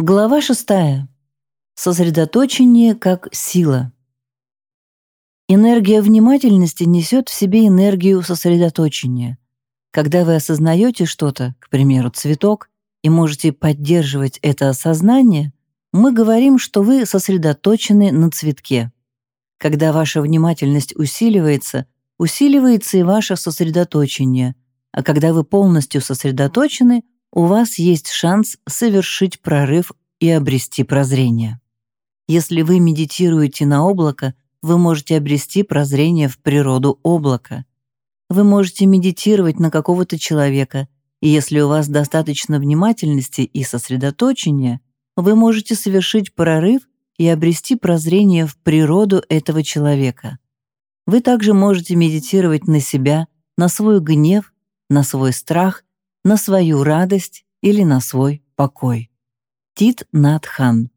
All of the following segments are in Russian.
Глава шестая. Сосредоточение как сила. Энергия внимательности несет в себе энергию сосредоточения. Когда вы осознаете что-то, к примеру, цветок, и можете поддерживать это осознание, мы говорим, что вы сосредоточены на цветке. Когда ваша внимательность усиливается, усиливается и ваше сосредоточение, а когда вы полностью сосредоточены, у вас есть шанс совершить прорыв и обрести прозрение. Если вы медитируете на облако, вы можете обрести прозрение в природу облака. Вы можете медитировать на какого-то человека, и если у вас достаточно внимательности и сосредоточения, вы можете совершить прорыв и обрести прозрение в природу этого человека. Вы также можете медитировать на себя, на свой гнев, на свой страх, на свою радость или на свой покой. Тит Надхан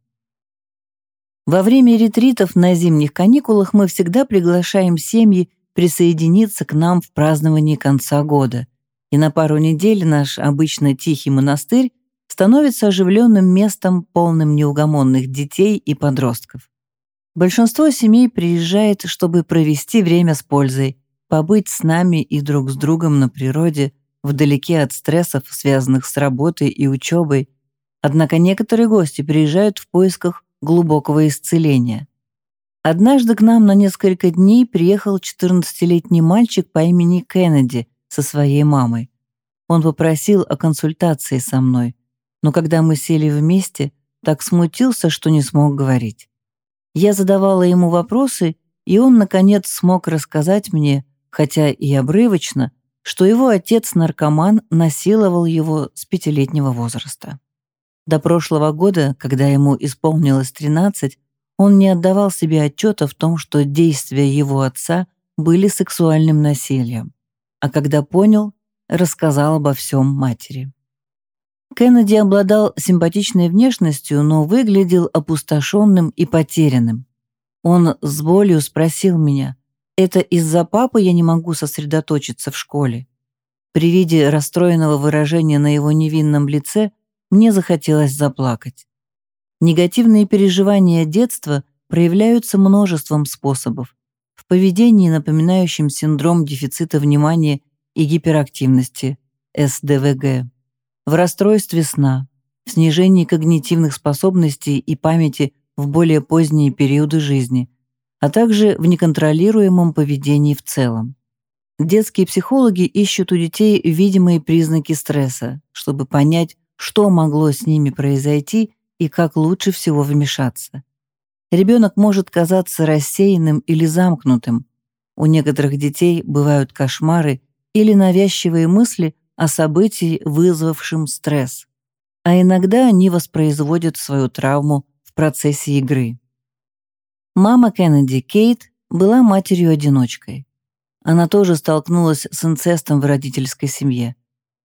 Во время ретритов на зимних каникулах мы всегда приглашаем семьи присоединиться к нам в праздновании конца года, и на пару недель наш обычно тихий монастырь становится оживленным местом, полным неугомонных детей и подростков. Большинство семей приезжает, чтобы провести время с пользой, побыть с нами и друг с другом на природе, вдалеке от стрессов, связанных с работой и учебой. Однако некоторые гости приезжают в поисках глубокого исцеления. Однажды к нам на несколько дней приехал 14-летний мальчик по имени Кеннеди со своей мамой. Он попросил о консультации со мной, но когда мы сели вместе, так смутился, что не смог говорить. Я задавала ему вопросы, и он, наконец, смог рассказать мне, хотя и обрывочно, что его отец-наркоман насиловал его с пятилетнего возраста. До прошлого года, когда ему исполнилось 13, он не отдавал себе отчета в том, что действия его отца были сексуальным насилием, а когда понял, рассказал обо всем матери. Кеннеди обладал симпатичной внешностью, но выглядел опустошенным и потерянным. Он с болью спросил меня, это из-за папы я не могу сосредоточиться в школе. При виде расстроенного выражения на его невинном лице мне захотелось заплакать. Негативные переживания детства проявляются множеством способов. В поведении, напоминающем синдром дефицита внимания и гиперактивности, СДВГ, в расстройстве сна, в снижении когнитивных способностей и памяти в более поздние периоды жизни, а также в неконтролируемом поведении в целом. Детские психологи ищут у детей видимые признаки стресса, чтобы понять, что могло с ними произойти и как лучше всего вмешаться. Ребенок может казаться рассеянным или замкнутым. У некоторых детей бывают кошмары или навязчивые мысли о событии, вызвавшем стресс. А иногда они воспроизводят свою травму в процессе игры. Мама Кеннеди, Кейт, была матерью-одиночкой. Она тоже столкнулась с инцестом в родительской семье.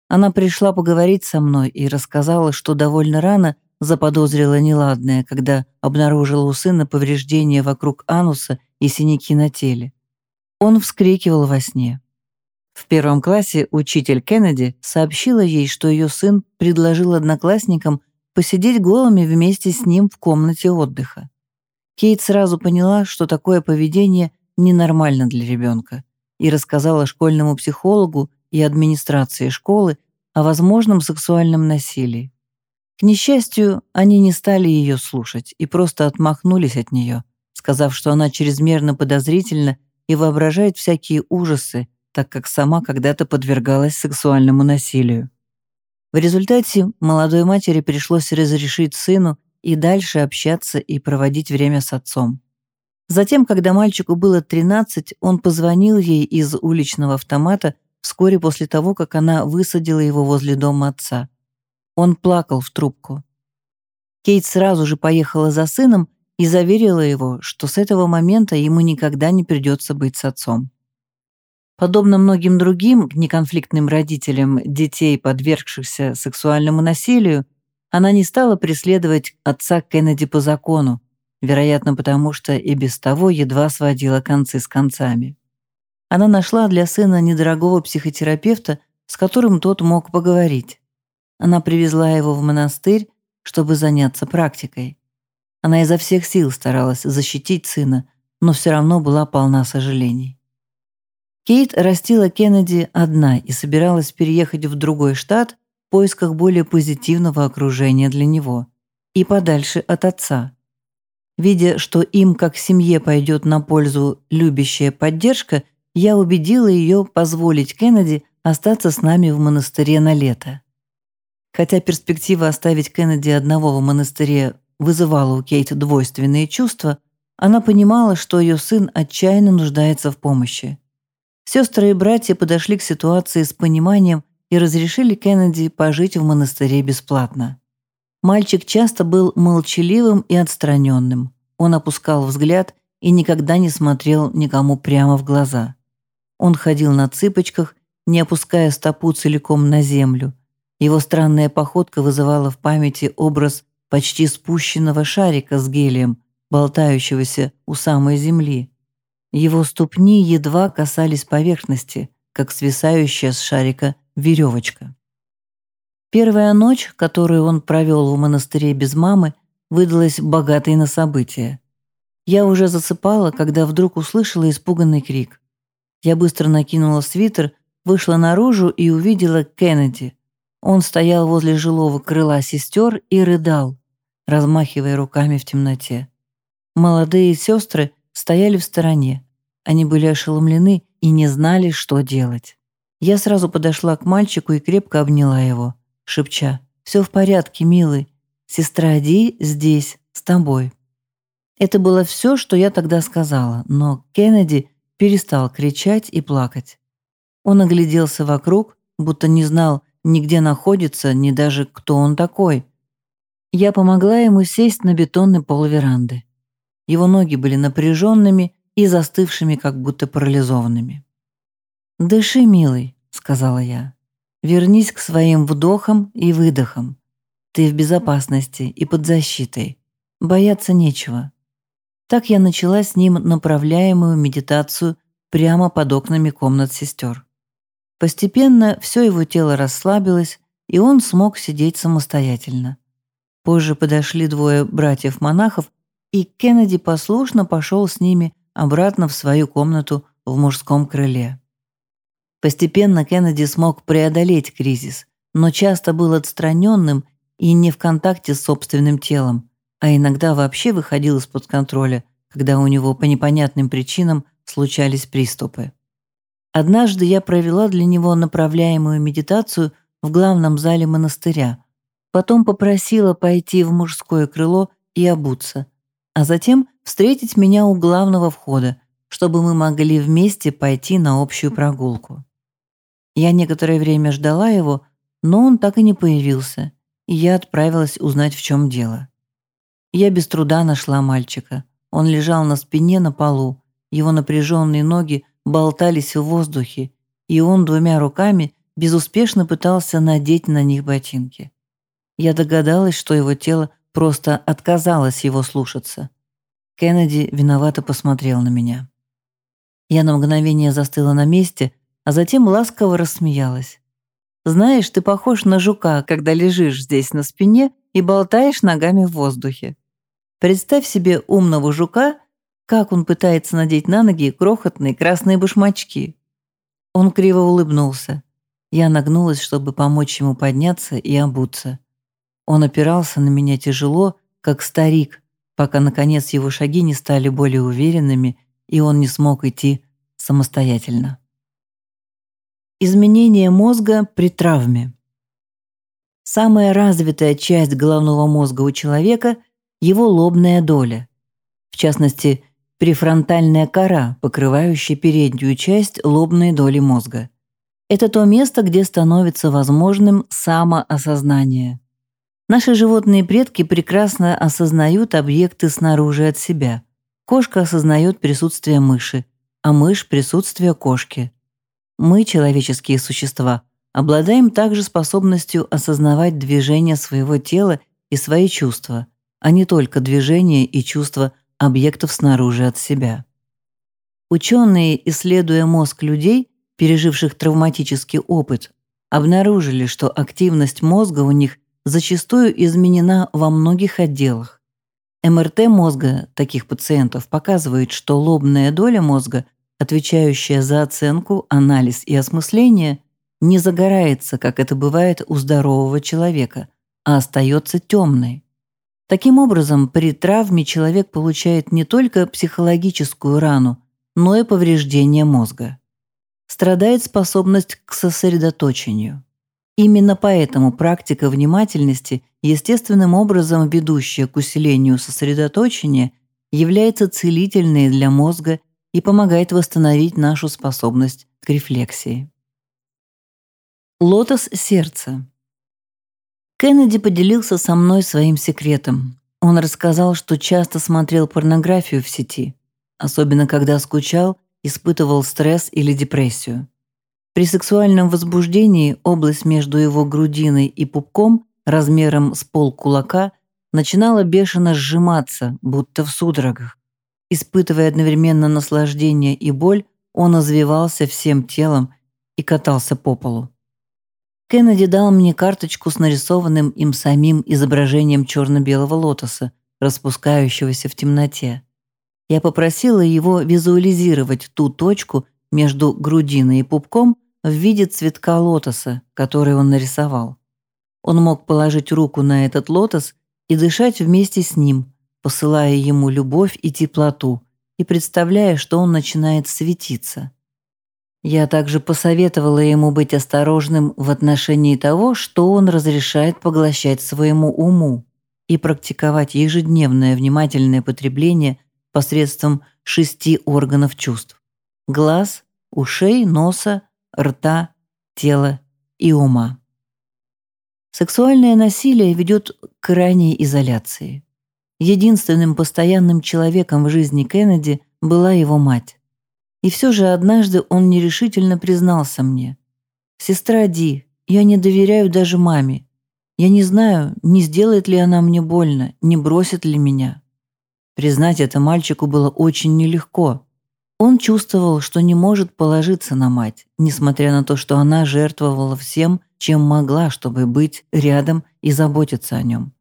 Она пришла поговорить со мной и рассказала, что довольно рано заподозрила неладное, когда обнаружила у сына повреждения вокруг ануса и синяки на теле. Он вскрикивал во сне. В первом классе учитель Кеннеди сообщила ей, что ее сын предложил одноклассникам посидеть голыми вместе с ним в комнате отдыха. Кейт сразу поняла, что такое поведение ненормально для ребенка, и рассказала школьному психологу и администрации школы о возможном сексуальном насилии. К несчастью, они не стали ее слушать и просто отмахнулись от нее, сказав, что она чрезмерно подозрительна и воображает всякие ужасы, так как сама когда-то подвергалась сексуальному насилию. В результате молодой матери пришлось разрешить сыну и дальше общаться и проводить время с отцом. Затем, когда мальчику было 13, он позвонил ей из уличного автомата вскоре после того, как она высадила его возле дома отца. Он плакал в трубку. Кейт сразу же поехала за сыном и заверила его, что с этого момента ему никогда не придется быть с отцом. Подобно многим другим неконфликтным родителям детей, подвергшихся сексуальному насилию, она не стала преследовать отца Кеннеди по закону, вероятно, потому что и без того едва сводила концы с концами. Она нашла для сына недорогого психотерапевта, с которым тот мог поговорить. Она привезла его в монастырь, чтобы заняться практикой. Она изо всех сил старалась защитить сына, но все равно была полна сожалений. Кейт растила Кеннеди одна и собиралась переехать в другой штат в поисках более позитивного окружения для него и подальше от отца. Видя, что им как семье пойдет на пользу любящая поддержка, я убедила ее позволить Кеннеди остаться с нами в монастыре на лето. Хотя перспектива оставить Кеннеди одного в монастыре вызывала у Кейт двойственные чувства, она понимала, что ее сын отчаянно нуждается в помощи. Сестры и братья подошли к ситуации с пониманием и разрешили Кеннеди пожить в монастыре бесплатно. Мальчик часто был молчаливым и отстраненным. Он опускал взгляд и никогда не смотрел никому прямо в глаза. Он ходил на цыпочках, не опуская стопу целиком на землю. Его странная походка вызывала в памяти образ почти спущенного шарика с гелием, болтающегося у самой земли. Его ступни едва касались поверхности, как свисающая с шарика веревочка. Первая ночь, которую он провел в монастыре без мамы, выдалась богатой на события. Я уже засыпала, когда вдруг услышала испуганный крик. Я быстро накинула свитер, вышла наружу и увидела Кеннеди. Он стоял возле жилого крыла сестер и рыдал, размахивая руками в темноте. Молодые сестры стояли в стороне. Они были ошеломлены и не знали, что делать. Я сразу подошла к мальчику и крепко обняла его, шепча «Все в порядке, милый. Сестра Ди здесь, с тобой». Это было все, что я тогда сказала, но Кеннеди перестал кричать и плакать. Он огляделся вокруг, будто не знал ни где находится, ни даже кто он такой. Я помогла ему сесть на бетонный пол веранды. Его ноги были напряженными и застывшими, как будто парализованными. «Дыши, милый», — сказала я. «Вернись к своим вдохам и выдохам. Ты в безопасности и под защитой. Бояться нечего». Так я начала с ним направляемую медитацию прямо под окнами комнат сестер. Постепенно все его тело расслабилось, и он смог сидеть самостоятельно. Позже подошли двое братьев-монахов, и Кеннеди послушно пошел с ними обратно в свою комнату в мужском крыле. Постепенно Кеннеди смог преодолеть кризис, но часто был отстраненным и не в контакте с собственным телом, а иногда вообще выходил из-под контроля, когда у него по непонятным причинам случались приступы. Однажды я провела для него направляемую медитацию в главном зале монастыря, потом попросила пойти в мужское крыло и обуться, а затем встретить меня у главного входа, чтобы мы могли вместе пойти на общую прогулку. Я некоторое время ждала его, но он так и не появился, и я отправилась узнать, в чем дело. Я без труда нашла мальчика. Он лежал на спине на полу, его напряженные ноги болтались в воздухе, и он двумя руками безуспешно пытался надеть на них ботинки. Я догадалась, что его тело просто отказалась его слушаться. Кеннеди виновато посмотрел на меня. Я на мгновение застыла на месте, а затем ласково рассмеялась. «Знаешь, ты похож на жука, когда лежишь здесь на спине и болтаешь ногами в воздухе. Представь себе умного жука, как он пытается надеть на ноги крохотные красные башмачки». Он криво улыбнулся. Я нагнулась, чтобы помочь ему подняться и обуться. Он опирался на меня тяжело, как старик, пока, наконец, его шаги не стали более уверенными, и он не смог идти самостоятельно. Изменение мозга при травме. Самая развитая часть головного мозга у человека – его лобная доля. В частности, префронтальная кора, покрывающая переднюю часть лобной доли мозга. Это то место, где становится возможным самоосознание. Наши животные предки прекрасно осознают объекты снаружи от себя. Кошка осознает присутствие мыши, а мышь – присутствие кошки. Мы, человеческие существа, обладаем также способностью осознавать движение своего тела и свои чувства, а не только движение и чувства объектов снаружи от себя. Ученые, исследуя мозг людей, переживших травматический опыт, обнаружили, что активность мозга у них зачастую изменена во многих отделах. МРТ мозга таких пациентов показывает, что лобная доля мозга, отвечающая за оценку, анализ и осмысление, не загорается, как это бывает у здорового человека, а остается темной. Таким образом, при травме человек получает не только психологическую рану, но и повреждение мозга. Страдает способность к сосредоточению. Именно поэтому практика внимательности, естественным образом ведущая к усилению сосредоточения, является целительной для мозга и помогает восстановить нашу способность к рефлексии. Лотос сердца. Кеннеди поделился со мной своим секретом. Он рассказал, что часто смотрел порнографию в сети, особенно когда скучал, испытывал стресс или депрессию. При сексуальном возбуждении область между его грудиной и пупком размером с пол кулака начинала бешено сжиматься, будто в судорогах. Испытывая одновременно наслаждение и боль, он извивался всем телом и катался по полу. Кеннеди дал мне карточку с нарисованным им самим изображением черно-белого лотоса, распускающегося в темноте. Я попросила его визуализировать ту точку между грудиной и пупком в виде цветка лотоса, который он нарисовал. Он мог положить руку на этот лотос и дышать вместе с ним, посылая ему любовь и теплоту, и представляя, что он начинает светиться. Я также посоветовала ему быть осторожным в отношении того, что он разрешает поглощать своему уму и практиковать ежедневное внимательное потребление посредством шести органов чувств – глаз, ушей, носа, рта, тела и ума. Сексуальное насилие ведет к ранней изоляции. Единственным постоянным человеком в жизни Кеннеди была его мать. И все же однажды он нерешительно признался мне. «Сестра Ди, я не доверяю даже маме. Я не знаю, не сделает ли она мне больно, не бросит ли меня». Признать это мальчику было очень нелегко. Он чувствовал, что не может положиться на мать, несмотря на то, что она жертвовала всем, чем могла, чтобы быть рядом и заботиться о нем.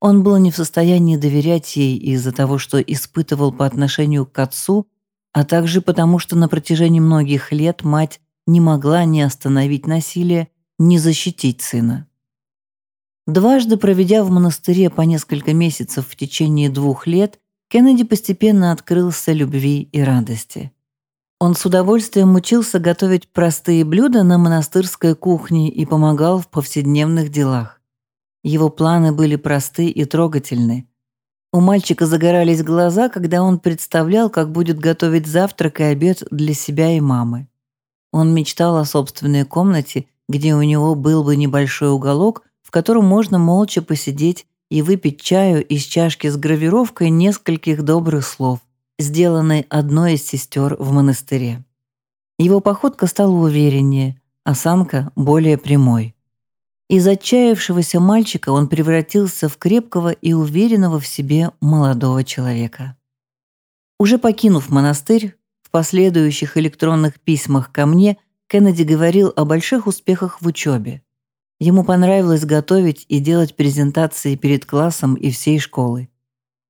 Он был не в состоянии доверять ей из-за того, что испытывал по отношению к отцу а также потому, что на протяжении многих лет мать не могла ни остановить насилие, ни защитить сына. Дважды проведя в монастыре по несколько месяцев в течение двух лет, Кеннеди постепенно открылся любви и радости. Он с удовольствием учился готовить простые блюда на монастырской кухне и помогал в повседневных делах. Его планы были просты и трогательны. У мальчика загорались глаза, когда он представлял, как будет готовить завтрак и обед для себя и мамы. Он мечтал о собственной комнате, где у него был бы небольшой уголок, в котором можно молча посидеть и выпить чаю из чашки с гравировкой нескольких добрых слов, сделанной одной из сестер в монастыре. Его походка стала увереннее, осанка более прямой. Из отчаявшегося мальчика он превратился в крепкого и уверенного в себе молодого человека. Уже покинув монастырь, в последующих электронных письмах ко мне Кеннеди говорил о больших успехах в учебе. Ему понравилось готовить и делать презентации перед классом и всей школой.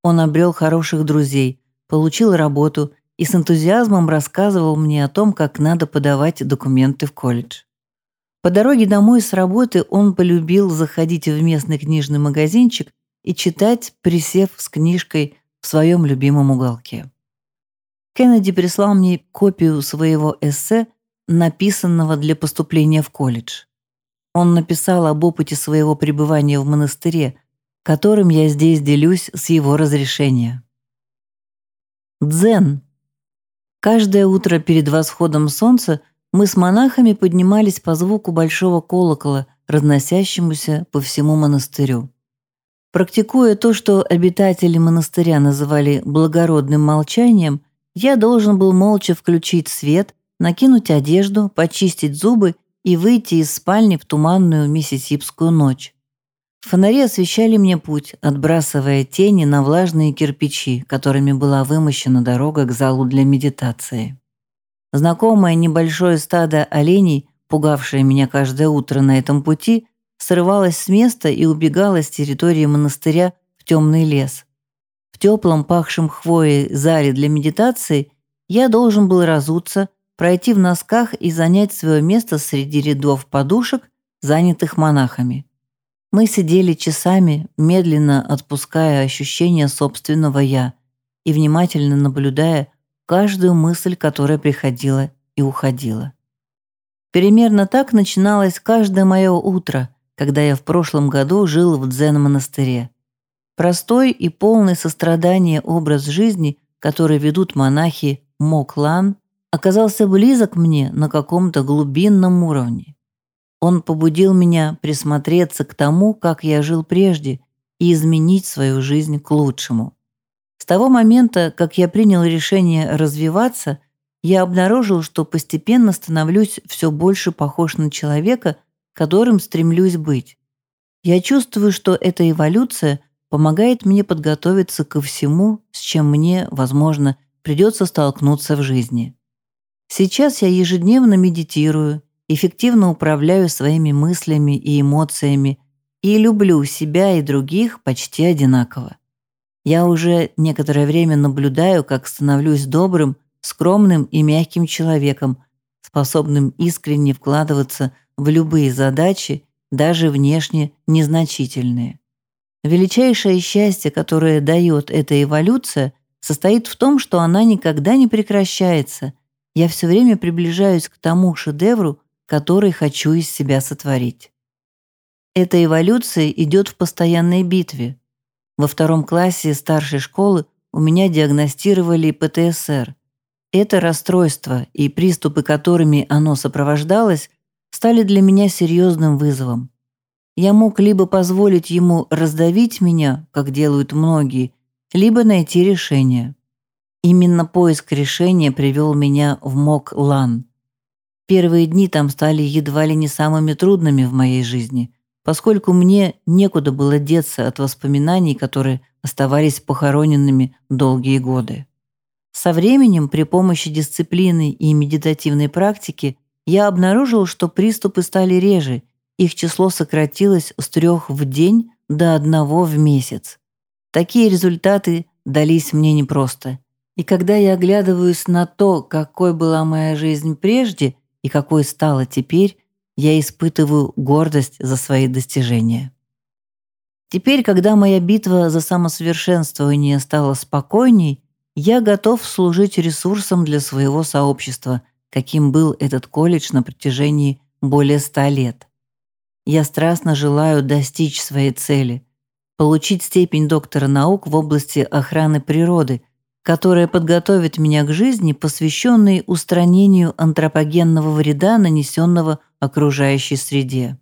Он обрел хороших друзей, получил работу и с энтузиазмом рассказывал мне о том, как надо подавать документы в колледж. По дороге домой с работы он полюбил заходить в местный книжный магазинчик и читать, присев с книжкой в своем любимом уголке. Кеннеди прислал мне копию своего эссе, написанного для поступления в колледж. Он написал об опыте своего пребывания в монастыре, которым я здесь делюсь с его разрешения. Дзен. Каждое утро перед восходом солнца мы с монахами поднимались по звуку большого колокола, разносящемуся по всему монастырю. Практикуя то, что обитатели монастыря называли благородным молчанием, я должен был молча включить свет, накинуть одежду, почистить зубы и выйти из спальни в туманную миссисипскую ночь. Фонари освещали мне путь, отбрасывая тени на влажные кирпичи, которыми была вымощена дорога к залу для медитации. Знакомое небольшое стадо оленей, пугавшее меня каждое утро на этом пути, срывалась с места и убегала с территории монастыря в темный лес. В теплом, пахшем хвоей зале для медитации я должен был разуться, пройти в носках и занять свое место среди рядов подушек, занятых монахами. Мы сидели часами, медленно отпуская ощущение собственного «я» и внимательно наблюдая каждую мысль, которая приходила и уходила. Примерно так начиналось каждое мое утро, когда я в прошлом году жил в дзен-монастыре. Простой и полный сострадания образ жизни, который ведут монахи Моклан, оказался близок мне на каком-то глубинном уровне. Он побудил меня присмотреться к тому, как я жил прежде, и изменить свою жизнь к лучшему. С того момента, как я принял решение развиваться, я обнаружил, что постепенно становлюсь все больше похож на человека, которым стремлюсь быть. Я чувствую, что эта эволюция помогает мне подготовиться ко всему, с чем мне, возможно, придется столкнуться в жизни. Сейчас я ежедневно медитирую, эффективно управляю своими мыслями и эмоциями и люблю себя и других почти одинаково. Я уже некоторое время наблюдаю, как становлюсь добрым, скромным и мягким человеком, способным искренне вкладываться в любые задачи, даже внешне незначительные. Величайшее счастье, которое дает эта эволюция, состоит в том, что она никогда не прекращается. Я все время приближаюсь к тому шедевру, который хочу из себя сотворить. Эта эволюция идет в постоянной битве. Во втором классе старшей школы у меня диагностировали ПТСР. Это расстройство и приступы, которыми оно сопровождалось, стали для меня серьезным вызовом. Я мог либо позволить ему раздавить меня, как делают многие, либо найти решение. Именно поиск решения привел меня в Мок-Лан. Первые дни там стали едва ли не самыми трудными в моей жизни, поскольку мне некуда было деться от воспоминаний, которые оставались похороненными долгие годы. Со временем, при помощи дисциплины и медитативной практики, я обнаружил, что приступы стали реже их число сократилось с трех в день до одного в месяц. Такие результаты дались мне непросто. И когда я оглядываюсь на то, какой была моя жизнь прежде и какой стала теперь, я испытываю гордость за свои достижения. Теперь, когда моя битва за самосовершенствование стала спокойней, я готов служить ресурсом для своего сообщества, каким был этот колледж на протяжении более ста лет. Я страстно желаю достичь своей цели – получить степень доктора наук в области охраны природы, которая подготовит меня к жизни, посвященной устранению антропогенного вреда, нанесенного окружающей среде.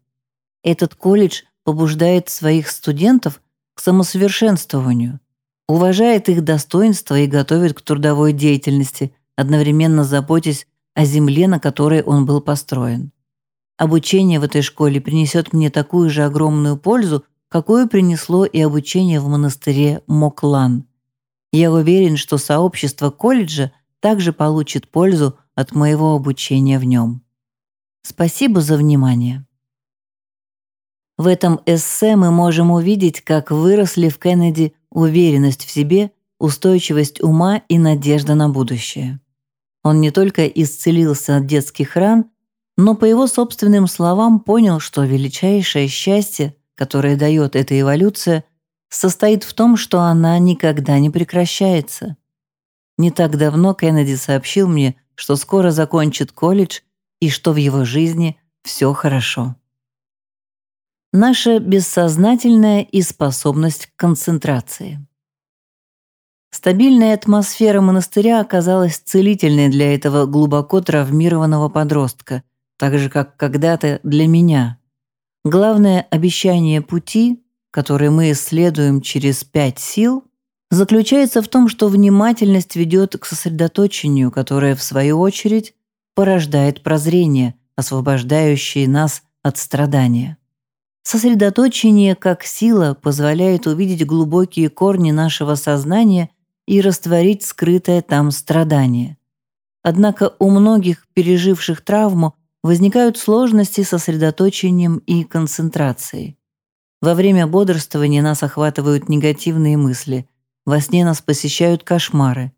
Этот колледж побуждает своих студентов к самосовершенствованию, уважает их достоинства и готовит к трудовой деятельности, одновременно заботясь о земле, на которой он был построен. Обучение в этой школе принесет мне такую же огромную пользу, какую принесло и обучение в монастыре Моклан. Я уверен, что сообщество колледжа также получит пользу от моего обучения в нем. Спасибо за внимание. В этом эссе мы можем увидеть, как выросли в Кеннеди уверенность в себе, устойчивость ума и надежда на будущее. Он не только исцелился от детских ран, но по его собственным словам понял, что величайшее счастье, которое дает эта эволюция, состоит в том, что она никогда не прекращается. Не так давно Кеннеди сообщил мне, что скоро закончит колледж и что в его жизни все хорошо. Наша бессознательная и способность к концентрации. Стабильная атмосфера монастыря оказалась целительной для этого глубоко травмированного подростка – так же, как когда-то для меня. Главное обещание пути, который мы исследуем через пять сил, заключается в том, что внимательность ведет к сосредоточению, которое, в свою очередь, порождает прозрение, освобождающее нас от страдания. Сосредоточение как сила позволяет увидеть глубокие корни нашего сознания и растворить скрытое там страдание. Однако у многих переживших травму возникают сложности с сосредоточением и концентрацией. Во время бодрствования нас охватывают негативные мысли, во сне нас посещают кошмары.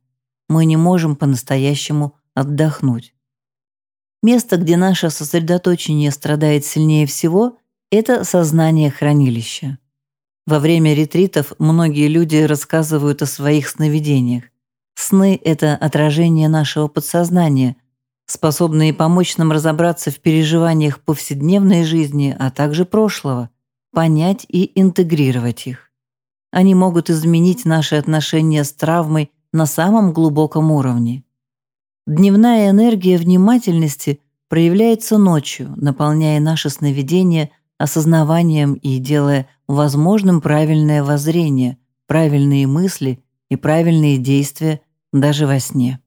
Мы не можем по-настоящему отдохнуть. Место, где наше сосредоточение страдает сильнее всего, это сознание хранилища. Во время ретритов многие люди рассказывают о своих сновидениях. Сны — это отражение нашего подсознания, способные помочь нам разобраться в переживаниях повседневной жизни, а также прошлого, понять и интегрировать их. Они могут изменить наши отношения с травмой на самом глубоком уровне. Дневная энергия внимательности проявляется ночью, наполняя наши сновидения осознаванием и делая возможным правильное воззрение, правильные мысли и правильные действия даже во сне.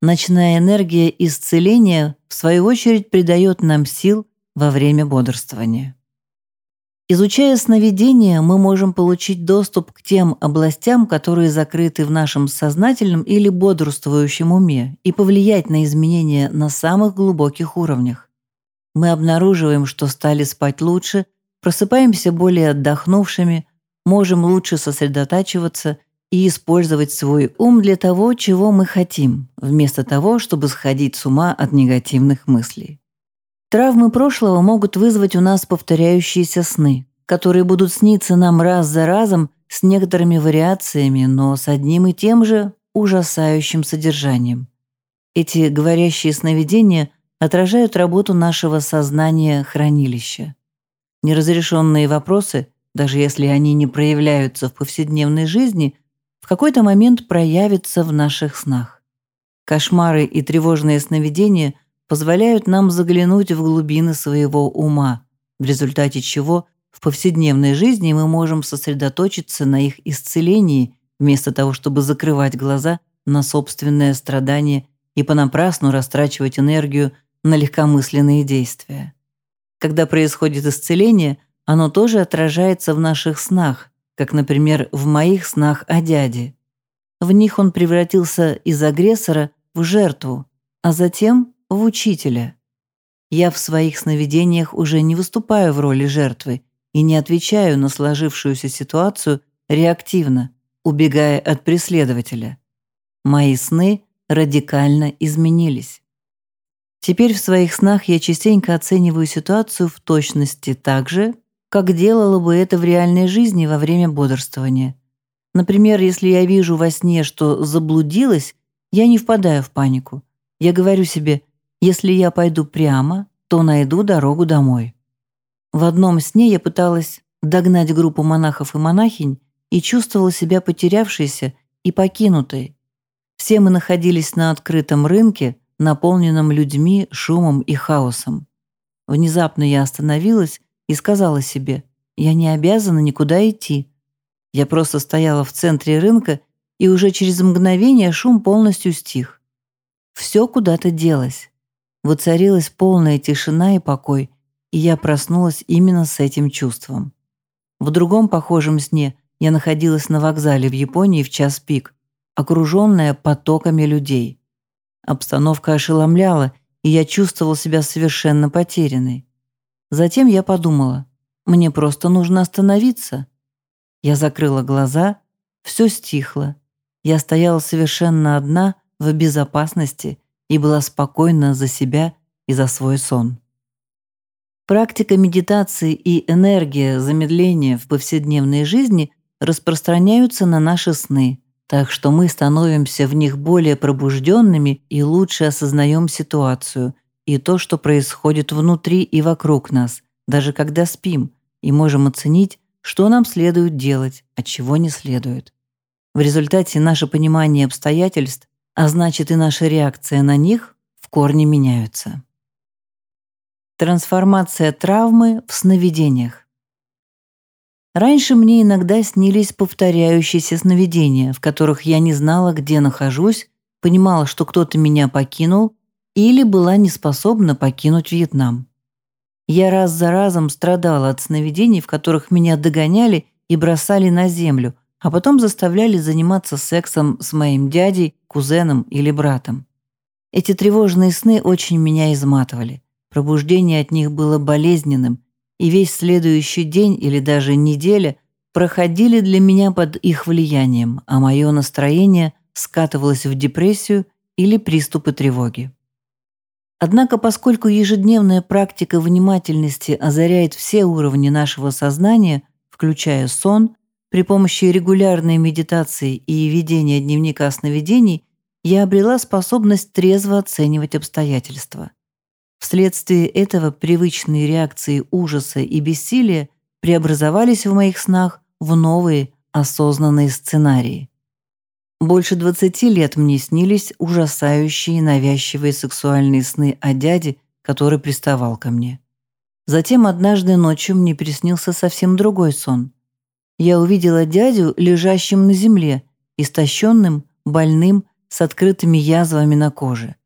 Ночная энергия исцеления, в свою очередь, придает нам сил во время бодрствования. Изучая сновидения, мы можем получить доступ к тем областям, которые закрыты в нашем сознательном или бодрствующем уме, и повлиять на изменения на самых глубоких уровнях. Мы обнаруживаем, что стали спать лучше, просыпаемся более отдохнувшими, можем лучше сосредотачиваться и использовать свой ум для того, чего мы хотим, вместо того, чтобы сходить с ума от негативных мыслей. Травмы прошлого могут вызвать у нас повторяющиеся сны, которые будут сниться нам раз за разом с некоторыми вариациями, но с одним и тем же ужасающим содержанием. Эти говорящие сновидения отражают работу нашего сознания хранилища. Неразрешенные вопросы, даже если они не проявляются в повседневной жизни, в какой-то момент проявятся в наших снах. Кошмары и тревожные сновидения позволяют нам заглянуть в глубины своего ума, в результате чего в повседневной жизни мы можем сосредоточиться на их исцелении, вместо того, чтобы закрывать глаза на собственное страдание и понапрасну растрачивать энергию на легкомысленные действия. Когда происходит исцеление, оно тоже отражается в наших снах, как, например, в моих снах о дяде. В них он превратился из агрессора в жертву, а затем в учителя. Я в своих сновидениях уже не выступаю в роли жертвы и не отвечаю на сложившуюся ситуацию реактивно, убегая от преследователя. Мои сны радикально изменились. Теперь в своих снах я частенько оцениваю ситуацию в точности так же, как делала бы это в реальной жизни во время бодрствования. Например, если я вижу во сне, что заблудилась, я не впадаю в панику. Я говорю себе если я пойду прямо, то найду дорогу домой. В одном сне я пыталась догнать группу монахов и монахинь и чувствовала себя потерявшейся и покинутой. Все мы находились на открытом рынке, наполненном людьми, шумом и хаосом. Внезапно я остановилась и сказала себе, я не обязана никуда идти. Я просто стояла в центре рынка, и уже через мгновение шум полностью стих. Все куда-то делось. Воцарилась полная тишина и покой, и я проснулась именно с этим чувством. В другом похожем сне я находилась на вокзале в Японии в час пик, окруженная потоками людей. Обстановка ошеломляла, и я чувствовал себя совершенно потерянной. Затем я подумала, мне просто нужно остановиться. Я закрыла глаза, все стихло. Я стояла совершенно одна, в безопасности, и была спокойна за себя и за свой сон. Практика медитации и энергия замедления в повседневной жизни распространяются на наши сны, так что мы становимся в них более пробужденными и лучше осознаем ситуацию и то, что происходит внутри и вокруг нас, даже когда спим, и можем оценить, что нам следует делать, а чего не следует. В результате наше понимание обстоятельств а значит и наша реакция на них в корне меняются. Трансформация травмы в сновидениях. Раньше мне иногда снились повторяющиеся сновидения, в которых я не знала, где нахожусь, понимала, что кто-то меня покинул или была не способна покинуть Вьетнам. Я раз за разом страдала от сновидений, в которых меня догоняли и бросали на землю, а потом заставляли заниматься сексом с моим дядей, кузеном или братом. Эти тревожные сны очень меня изматывали. Пробуждение от них было болезненным, и весь следующий день или даже неделя проходили для меня под их влиянием, а мое настроение скатывалось в депрессию или приступы тревоги. Однако, поскольку ежедневная практика внимательности озаряет все уровни нашего сознания, включая сон, при помощи регулярной медитации и ведения дневника сновидений, я обрела способность трезво оценивать обстоятельства. Вследствие этого привычные реакции ужаса и бессилия преобразовались в моих снах в новые осознанные сценарии. Больше 20 лет мне снились ужасающие навязчивые сексуальные сны о дяде, который приставал ко мне. Затем однажды ночью мне приснился совсем другой сон. Я увидела дядю, лежащим на земле, истощенным, больным, с открытыми язвами на коже.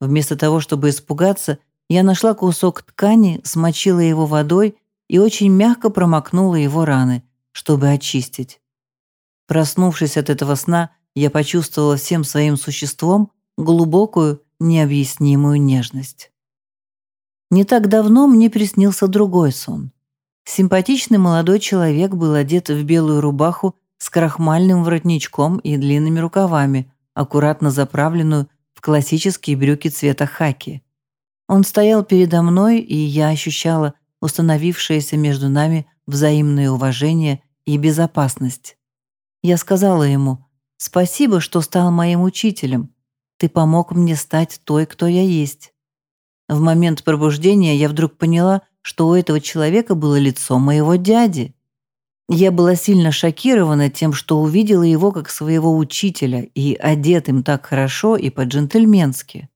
Вместо того, чтобы испугаться, я нашла кусок ткани, смочила его водой и очень мягко промокнула его раны, чтобы очистить. Проснувшись от этого сна, я почувствовала всем своим существом глубокую, необъяснимую нежность. Не так давно мне приснился другой сон. Симпатичный молодой человек был одет в белую рубаху с крахмальным воротничком и длинными рукавами, аккуратно заправленную в классические брюки цвета хаки. Он стоял передо мной, и я ощущала установившееся между нами взаимное уважение и безопасность. Я сказала ему, Спасибо, что стал моим учителем. Ты помог мне стать той, кто я есть. В момент пробуждения я вдруг поняла, что у этого человека было лицо моего дяди. Я была сильно шокирована тем, что увидела его как своего учителя и одетым так хорошо и по-джентльменски.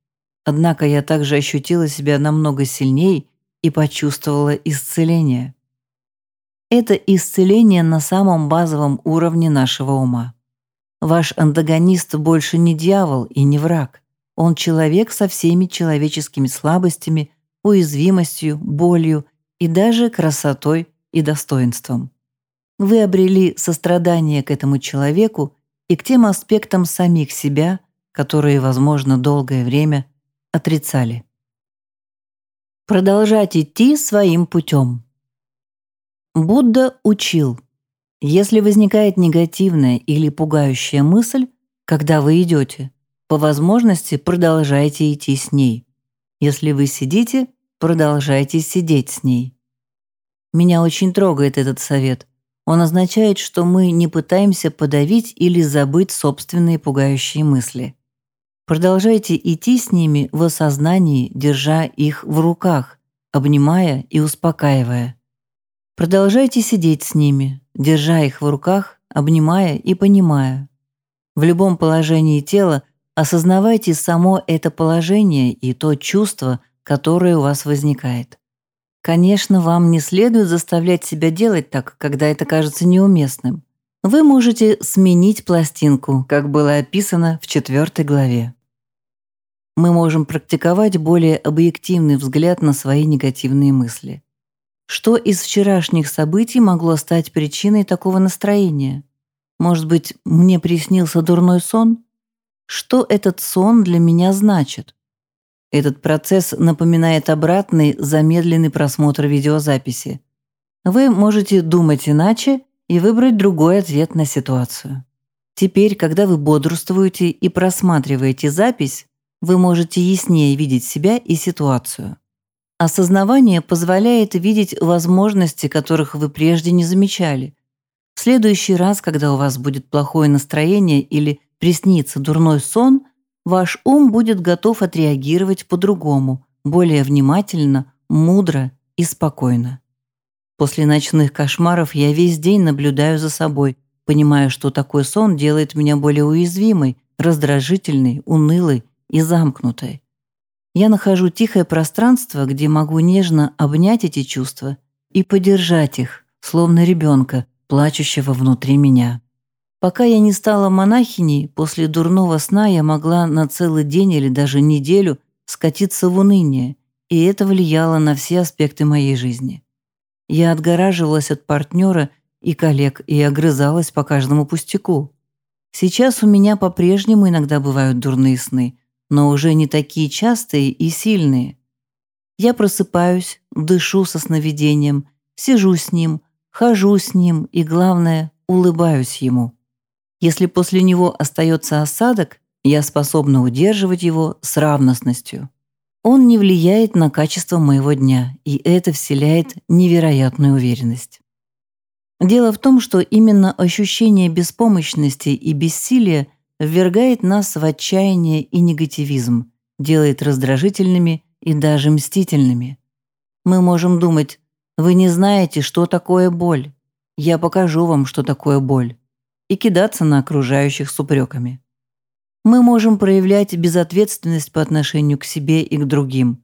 Однако я также ощутила себя намного сильнее и почувствовала исцеление. Это исцеление на самом базовом уровне нашего ума. Ваш антагонист больше не дьявол и не враг. Он человек со всеми человеческими слабостями, уязвимостью, болью и даже красотой и достоинством. Вы обрели сострадание к этому человеку и к тем аспектам самих себя, которые, возможно, долгое время отрицали. Продолжать идти своим путем. Будда учил, если возникает негативная или пугающая мысль, когда вы идете, по возможности продолжайте идти с ней. Если вы сидите, продолжайте сидеть с ней. Меня очень трогает этот совет. Он означает, что мы не пытаемся подавить или забыть собственные пугающие мысли. Продолжайте идти с ними в осознании, держа их в руках, обнимая и успокаивая. Продолжайте сидеть с ними, держа их в руках, обнимая и понимая. В любом положении тела осознавайте само это положение и то чувство, которое у вас возникает. Конечно, вам не следует заставлять себя делать так, когда это кажется неуместным. Вы можете сменить пластинку, как было описано в четвертой главе. Мы можем практиковать более объективный взгляд на свои негативные мысли. Что из вчерашних событий могло стать причиной такого настроения? Может быть, мне приснился дурной сон? Что этот сон для меня значит? Этот процесс напоминает обратный замедленный просмотр видеозаписи. Вы можете думать иначе и выбрать другой ответ на ситуацию. Теперь, когда вы бодрствуете и просматриваете запись, вы можете яснее видеть себя и ситуацию. Осознавание позволяет видеть возможности, которых вы прежде не замечали. В следующий раз, когда у вас будет плохое настроение или приснится дурной сон, ваш ум будет готов отреагировать по-другому, более внимательно, мудро и спокойно. После ночных кошмаров я весь день наблюдаю за собой, понимая, что такой сон делает меня более уязвимой, раздражительной, унылой и замкнутой. Я нахожу тихое пространство, где могу нежно обнять эти чувства и поддержать их, словно ребенка, плачущего внутри меня. Пока я не стала монахиней, после дурного сна я могла на целый день или даже неделю скатиться в уныние, и это влияло на все аспекты моей жизни. Я отгораживалась от партнера и коллег и огрызалась по каждому пустяку. Сейчас у меня по-прежнему иногда бывают дурные сны – но уже не такие частые и сильные. Я просыпаюсь, дышу со сновидением, сижу с ним, хожу с ним и, главное, улыбаюсь ему. Если после него остается осадок, я способна удерживать его с равностностью. Он не влияет на качество моего дня, и это вселяет невероятную уверенность. Дело в том, что именно ощущение беспомощности и бессилия ввергает нас в отчаяние и негативизм, делает раздражительными и даже мстительными. Мы можем думать, вы не знаете, что такое боль. Я покажу вам, что такое боль. И кидаться на окружающих с упреками. Мы можем проявлять безответственность по отношению к себе и к другим,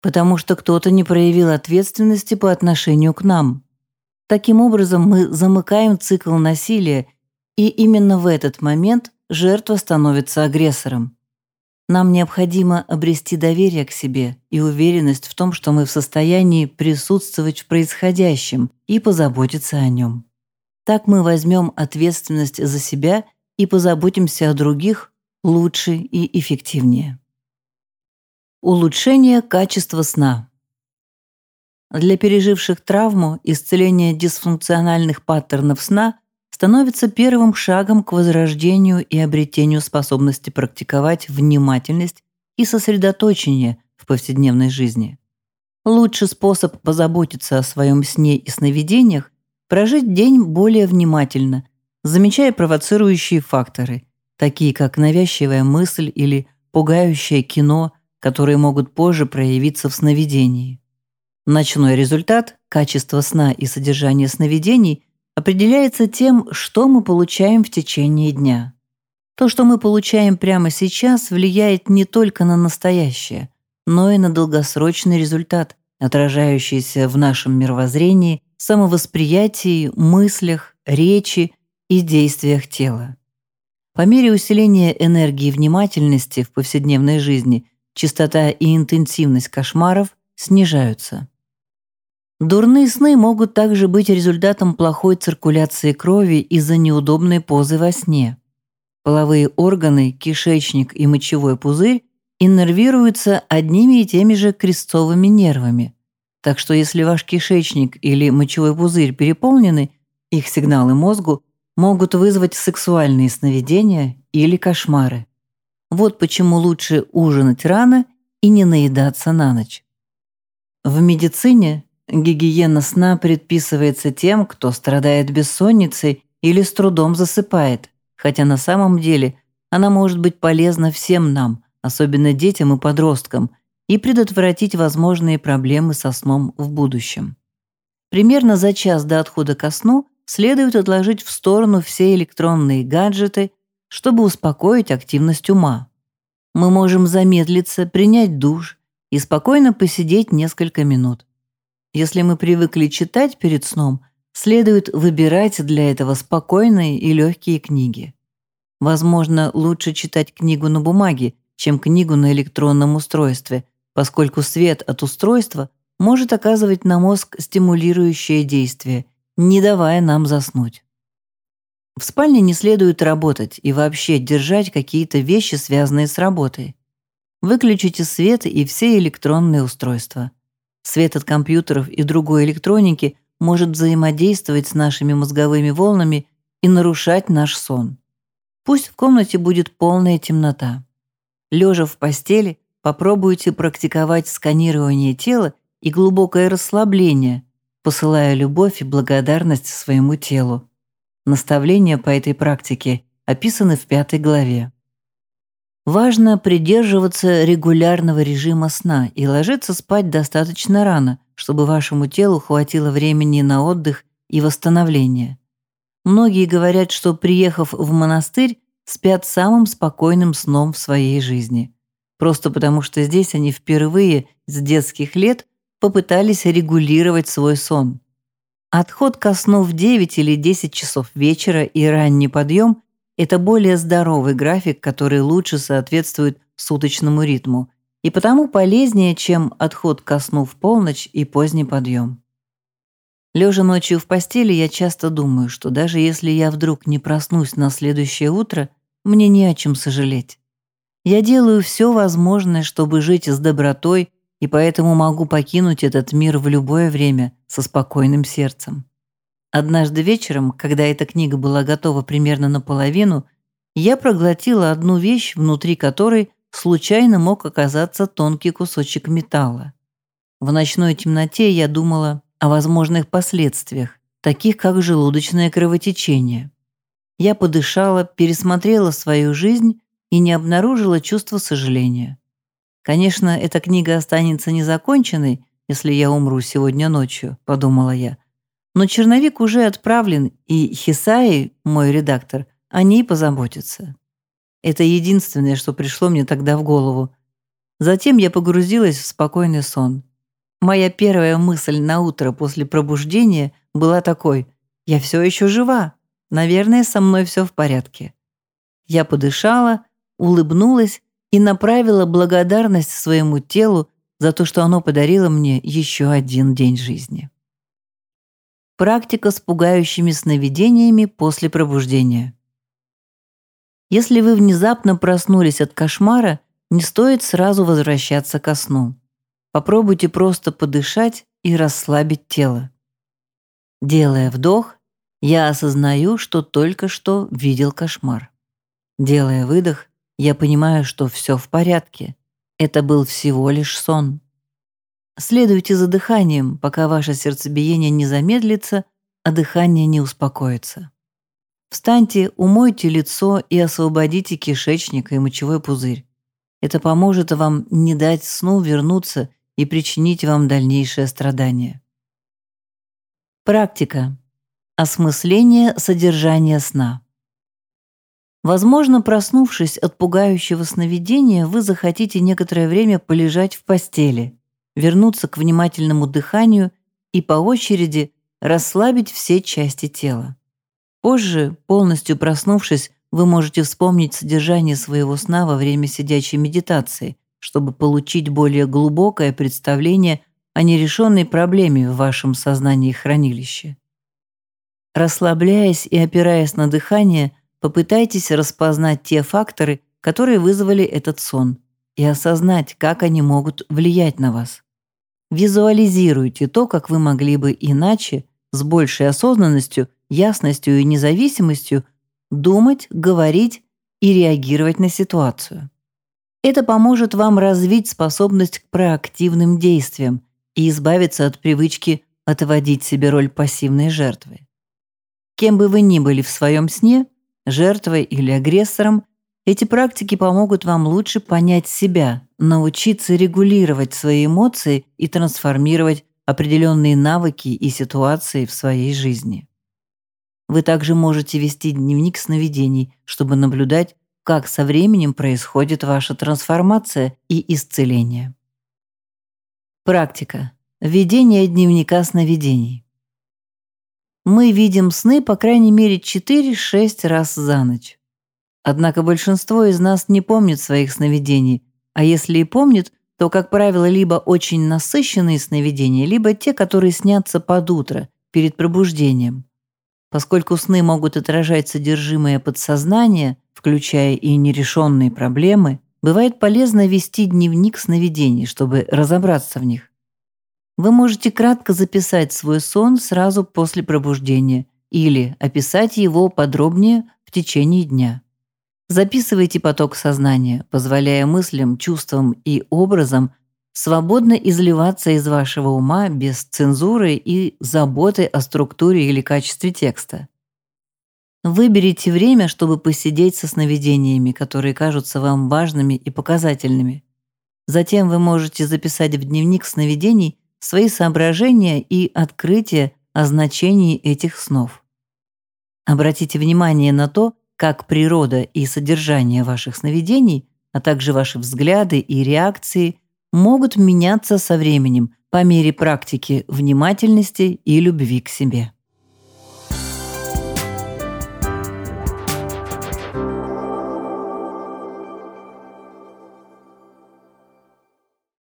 потому что кто-то не проявил ответственности по отношению к нам. Таким образом, мы замыкаем цикл насилия, и именно в этот момент жертва становится агрессором. Нам необходимо обрести доверие к себе и уверенность в том, что мы в состоянии присутствовать в происходящем и позаботиться о нем. Так мы возьмем ответственность за себя и позаботимся о других лучше и эффективнее. Улучшение качества сна. Для переживших травму исцеление дисфункциональных паттернов сна становится первым шагом к возрождению и обретению способности практиковать внимательность и сосредоточение в повседневной жизни. Лучший способ позаботиться о своем сне и сновидениях – прожить день более внимательно, замечая провоцирующие факторы, такие как навязчивая мысль или пугающее кино, которые могут позже проявиться в сновидении. Ночной результат, качество сна и содержание сновидений определяется тем, что мы получаем в течение дня. То, что мы получаем прямо сейчас, влияет не только на настоящее, но и на долгосрочный результат, отражающийся в нашем мировоззрении, самовосприятии, мыслях, речи и действиях тела. По мере усиления энергии внимательности в повседневной жизни частота и интенсивность кошмаров снижаются. Дурные сны могут также быть результатом плохой циркуляции крови из-за неудобной позы во сне. Половые органы, кишечник и мочевой пузырь иннервируются одними и теми же крестцовыми нервами. Так что если ваш кишечник или мочевой пузырь переполнены, их сигналы мозгу могут вызвать сексуальные сновидения или кошмары. Вот почему лучше ужинать рано и не наедаться на ночь. В медицине Гигиена сна предписывается тем, кто страдает бессонницей или с трудом засыпает, хотя на самом деле она может быть полезна всем нам, особенно детям и подросткам, и предотвратить возможные проблемы со сном в будущем. Примерно за час до отхода ко сну следует отложить в сторону все электронные гаджеты, чтобы успокоить активность ума. Мы можем замедлиться, принять душ и спокойно посидеть несколько минут. Если мы привыкли читать перед сном, следует выбирать для этого спокойные и легкие книги. Возможно, лучше читать книгу на бумаге, чем книгу на электронном устройстве, поскольку свет от устройства может оказывать на мозг стимулирующее действие, не давая нам заснуть. В спальне не следует работать и вообще держать какие-то вещи, связанные с работой. Выключите свет и все электронные устройства. Свет от компьютеров и другой электроники может взаимодействовать с нашими мозговыми волнами и нарушать наш сон. Пусть в комнате будет полная темнота. Лежа в постели, попробуйте практиковать сканирование тела и глубокое расслабление, посылая любовь и благодарность своему телу. Наставления по этой практике описаны в пятой главе. Важно придерживаться регулярного режима сна и ложиться спать достаточно рано, чтобы вашему телу хватило времени на отдых и восстановление. Многие говорят, что, приехав в монастырь, спят самым спокойным сном в своей жизни. Просто потому, что здесь они впервые с детских лет попытались регулировать свой сон. Отход ко сну в 9 или 10 часов вечера и ранний подъем это более здоровый график, который лучше соответствует суточному ритму и потому полезнее, чем отход ко сну в полночь и поздний подъем. Лежа ночью в постели, я часто думаю, что даже если я вдруг не проснусь на следующее утро, мне не о чем сожалеть. Я делаю все возможное, чтобы жить с добротой и поэтому могу покинуть этот мир в любое время со спокойным сердцем. Однажды вечером, когда эта книга была готова примерно наполовину, я проглотила одну вещь, внутри которой случайно мог оказаться тонкий кусочек металла. В ночной темноте я думала о возможных последствиях, таких как желудочное кровотечение. Я подышала, пересмотрела свою жизнь и не обнаружила чувства сожаления. Конечно, эта книга останется незаконченной, если я умру сегодня ночью, подумала я. Но черновик уже отправлен, и Хисаи, мой редактор, о ней позаботится. Это единственное, что пришло мне тогда в голову. Затем я погрузилась в спокойный сон. Моя первая мысль на утро после пробуждения была такой «Я все еще жива. Наверное, со мной все в порядке». Я подышала, улыбнулась и направила благодарность своему телу за то, что оно подарило мне еще один день жизни. Практика с пугающими сновидениями после пробуждения. Если вы внезапно проснулись от кошмара, не стоит сразу возвращаться ко сну. Попробуйте просто подышать и расслабить тело. Делая вдох, я осознаю, что только что видел кошмар. Делая выдох, я понимаю, что все в порядке. Это был всего лишь сон. Следуйте за дыханием, пока ваше сердцебиение не замедлится, а дыхание не успокоится. Встаньте, умойте лицо и освободите кишечник и мочевой пузырь. Это поможет вам не дать сну вернуться и причинить вам дальнейшее страдание. Практика. Осмысление содержания сна. Возможно, проснувшись от пугающего сновидения, вы захотите некоторое время полежать в постели, вернуться к внимательному дыханию и по очереди расслабить все части тела. Позже, полностью проснувшись, вы можете вспомнить содержание своего сна во время сидячей медитации, чтобы получить более глубокое представление о нерешенной проблеме в вашем сознании хранилище. Расслабляясь и опираясь на дыхание, Попытайтесь распознать те факторы, которые вызвали этот сон, и осознать, как они могут влиять на вас. Визуализируйте то, как вы могли бы иначе, с большей осознанностью, ясностью и независимостью думать, говорить и реагировать на ситуацию. Это поможет вам развить способность к проактивным действиям и избавиться от привычки отводить себе роль пассивной жертвы. Кем бы вы ни были в своем сне, жертвой или агрессором, эти практики помогут вам лучше понять себя, научиться регулировать свои эмоции и трансформировать определенные навыки и ситуации в своей жизни. Вы также можете вести дневник сновидений, чтобы наблюдать, как со временем происходит ваша трансформация и исцеление. Практика. Введение дневника сновидений мы видим сны по крайней мере 4-6 раз за ночь. Однако большинство из нас не помнит своих сновидений, а если и помнит, то, как правило, либо очень насыщенные сновидения, либо те, которые снятся под утро, перед пробуждением. Поскольку сны могут отражать содержимое подсознания, включая и нерешенные проблемы, бывает полезно вести дневник сновидений, чтобы разобраться в них. Вы можете кратко записать свой сон сразу после пробуждения или описать его подробнее в течение дня. Записывайте поток сознания, позволяя мыслям, чувствам и образам свободно изливаться из вашего ума без цензуры и заботы о структуре или качестве текста. Выберите время, чтобы посидеть со сновидениями, которые кажутся вам важными и показательными. Затем вы можете записать в дневник сновидений свои соображения и открытия о значении этих снов. Обратите внимание на то, как природа и содержание ваших сновидений, а также ваши взгляды и реакции могут меняться со временем по мере практики внимательности и любви к себе.